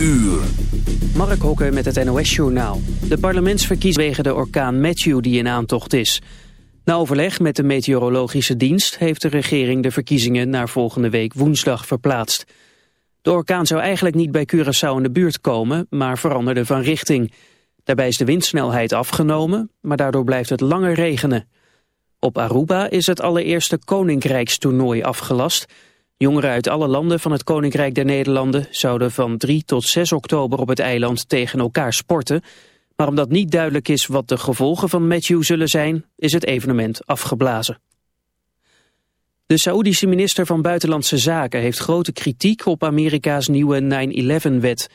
Uur. Mark Hokke met het NOS-journaal. De parlementsverkiezingen wegen de orkaan Matthew die in aantocht is. Na overleg met de meteorologische dienst heeft de regering de verkiezingen naar volgende week woensdag verplaatst. De orkaan zou eigenlijk niet bij Curaçao in de buurt komen, maar veranderde van richting. Daarbij is de windsnelheid afgenomen, maar daardoor blijft het langer regenen. Op Aruba is het allereerste koninkrijkstoernooi afgelast... Jongeren uit alle landen van het Koninkrijk der Nederlanden zouden van 3 tot 6 oktober op het eiland tegen elkaar sporten. Maar omdat niet duidelijk is wat de gevolgen van Matthew zullen zijn, is het evenement afgeblazen. De Saoedische minister van Buitenlandse Zaken heeft grote kritiek op Amerika's nieuwe 9-11-wet.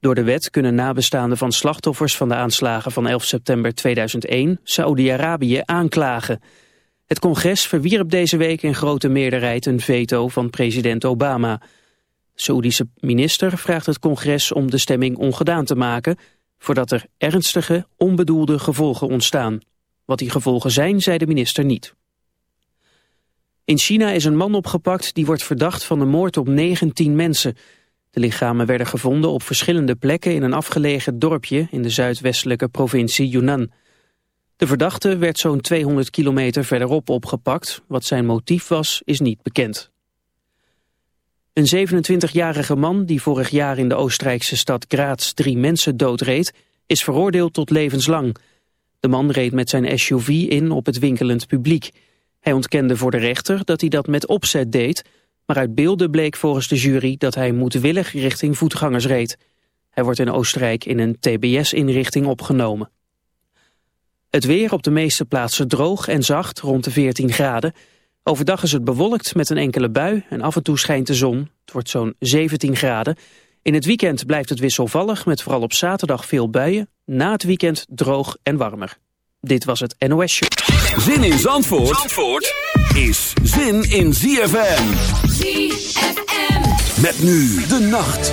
Door de wet kunnen nabestaanden van slachtoffers van de aanslagen van 11 september 2001 Saoedi-Arabië aanklagen. Het congres verwierp deze week in grote meerderheid een veto van president Obama. De minister vraagt het congres om de stemming ongedaan te maken... voordat er ernstige, onbedoelde gevolgen ontstaan. Wat die gevolgen zijn, zei de minister niet. In China is een man opgepakt die wordt verdacht van de moord op 19 mensen. De lichamen werden gevonden op verschillende plekken in een afgelegen dorpje... in de zuidwestelijke provincie Yunnan... De verdachte werd zo'n 200 kilometer verderop opgepakt. Wat zijn motief was, is niet bekend. Een 27-jarige man die vorig jaar in de Oostenrijkse stad Graz drie mensen doodreed, is veroordeeld tot levenslang. De man reed met zijn SUV in op het winkelend publiek. Hij ontkende voor de rechter dat hij dat met opzet deed, maar uit beelden bleek volgens de jury dat hij moedwillig richting voetgangers reed. Hij wordt in Oostenrijk in een TBS-inrichting opgenomen. Het weer op de meeste plaatsen droog en zacht, rond de 14 graden. Overdag is het bewolkt met een enkele bui en af en toe schijnt de zon. Het wordt zo'n 17 graden. In het weekend blijft het wisselvallig met vooral op zaterdag veel buien. Na het weekend droog en warmer. Dit was het NOS Show. Zin in Zandvoort, Zandvoort is zin in ZFM. ZFM. Met nu de nacht.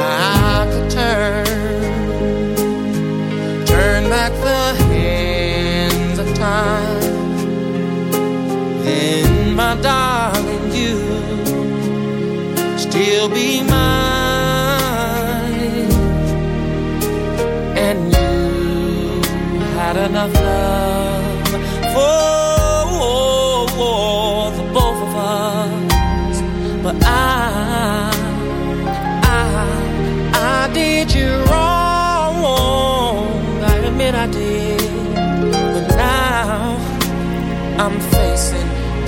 I could turn, turn back the hands of time, then my darling, you still be mine.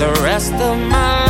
The rest of my life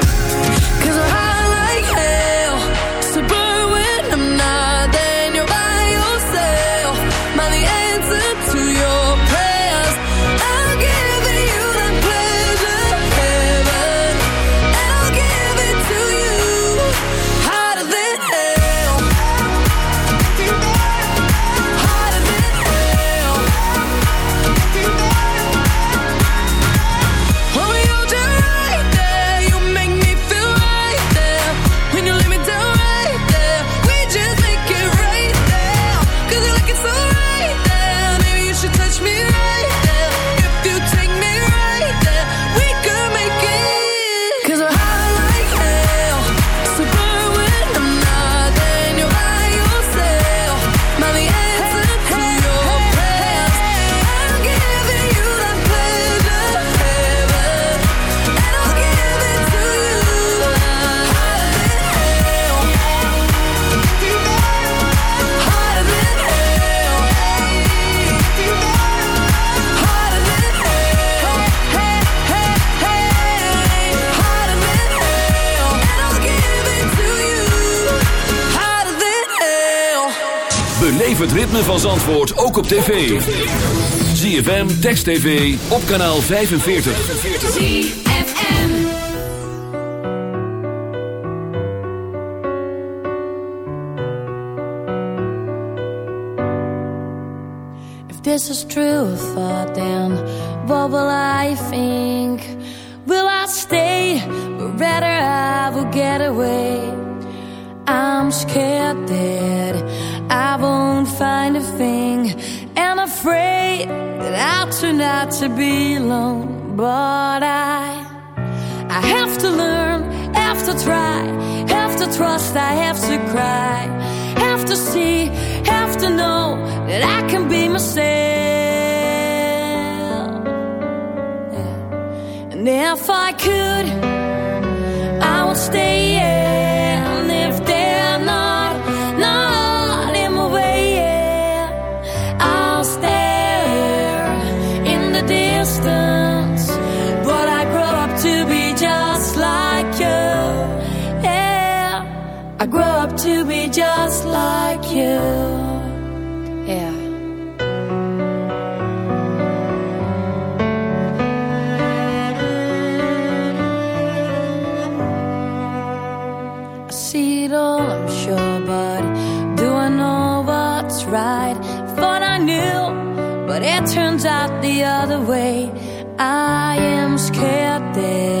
Op tv. ZFM, Text TV, op kanaal 45. ZFM If this is true I have I grow up to be just like you, yeah I see it all, I'm sure, but do I know what's right? Thought I knew, but it turns out the other way. I am scared that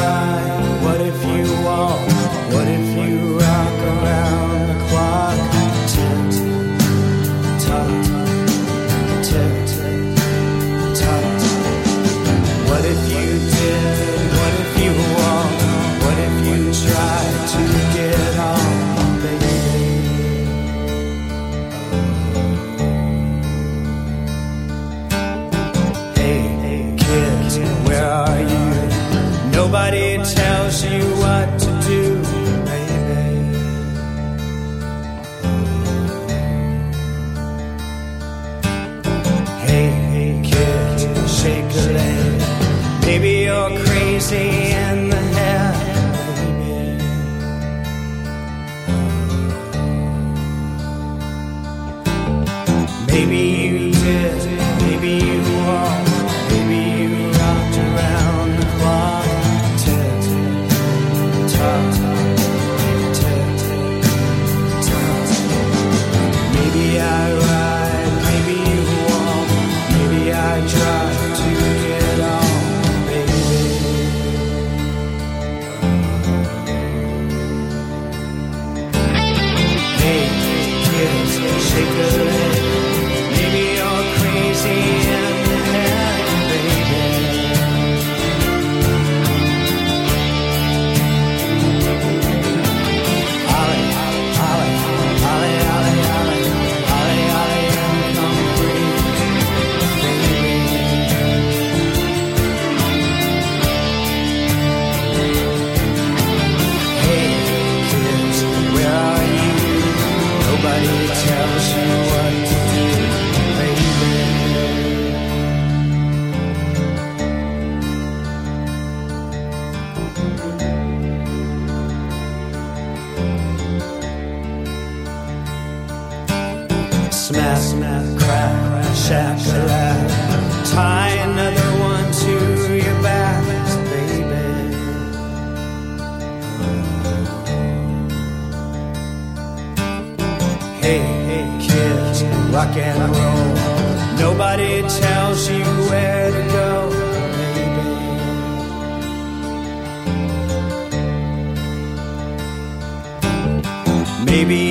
Smack, smack, crack, shack, shack. Tie another one to your back, baby. Hey, hey, kids, rock and roll. Nobody tells you where to go, baby. Maybe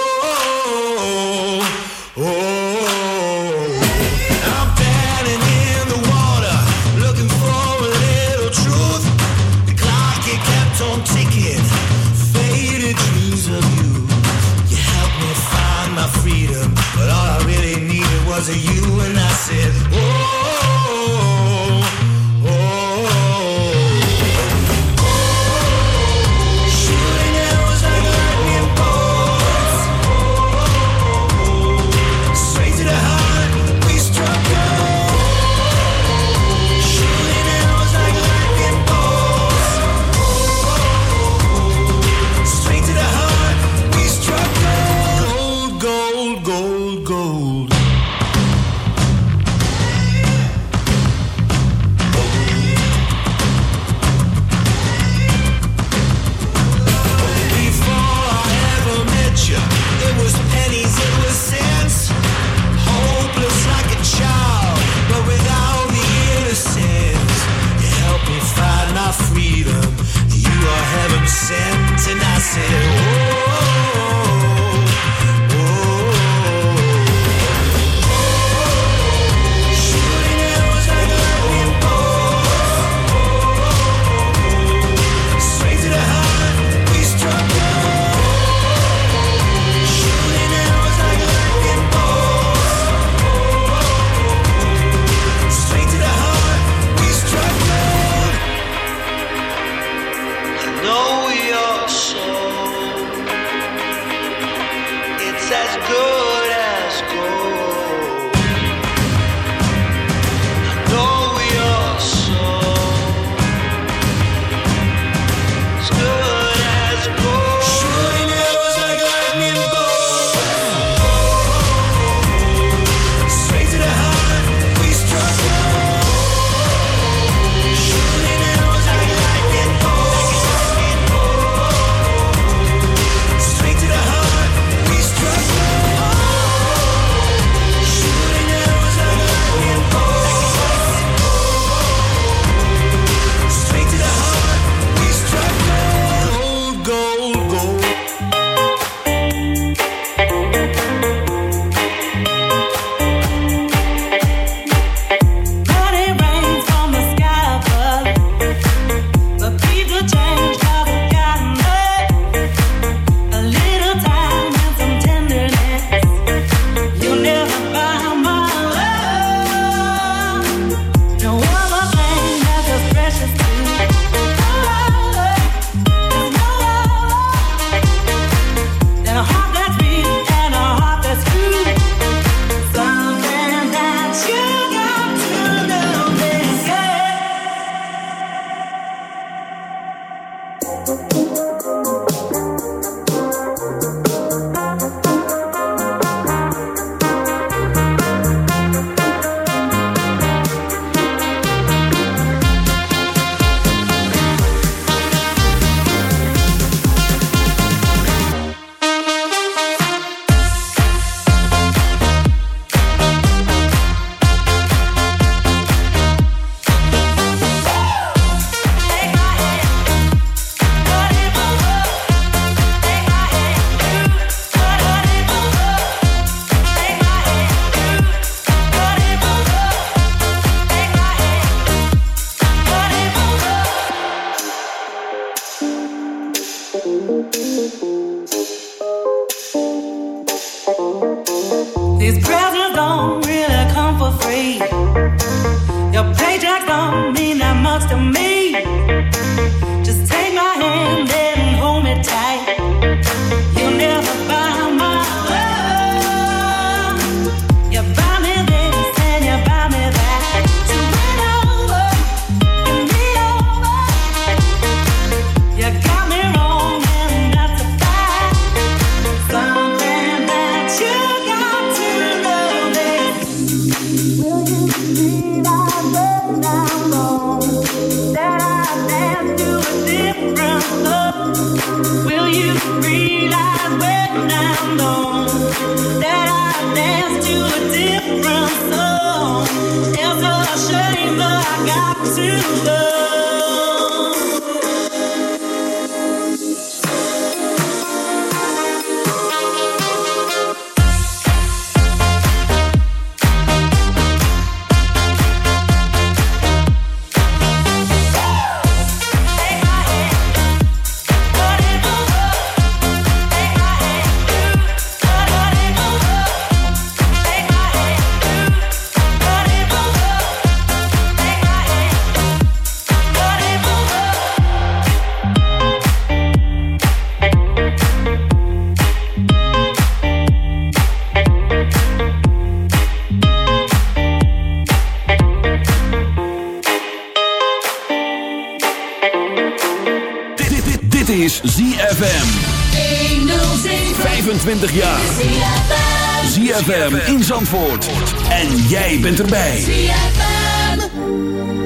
ZFM in Zandvoort. En jij bent erbij. ZFM.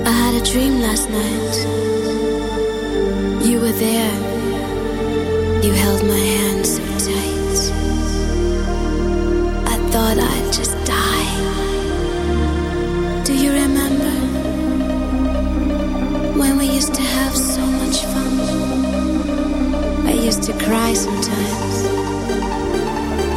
I had a dream last night. You were there. You held my hand so tight. I thought I'd just die. Do you remember? When we used to have so much fun. I used to cry sometimes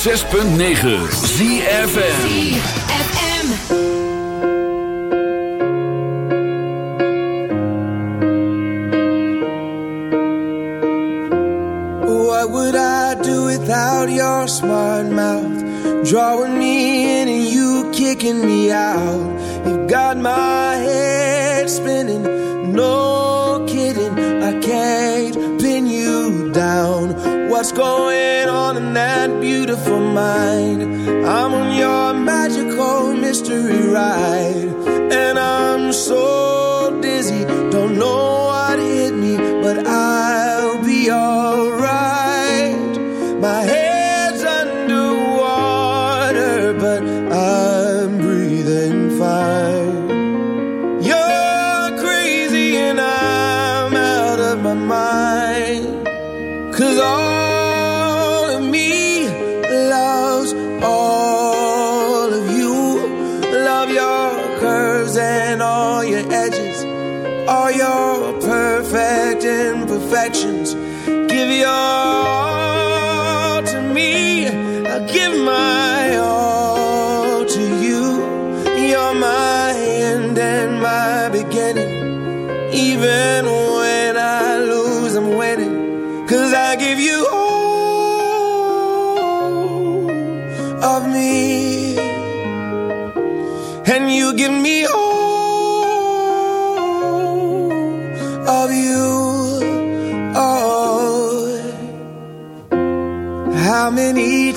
106.9 ZFN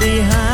behind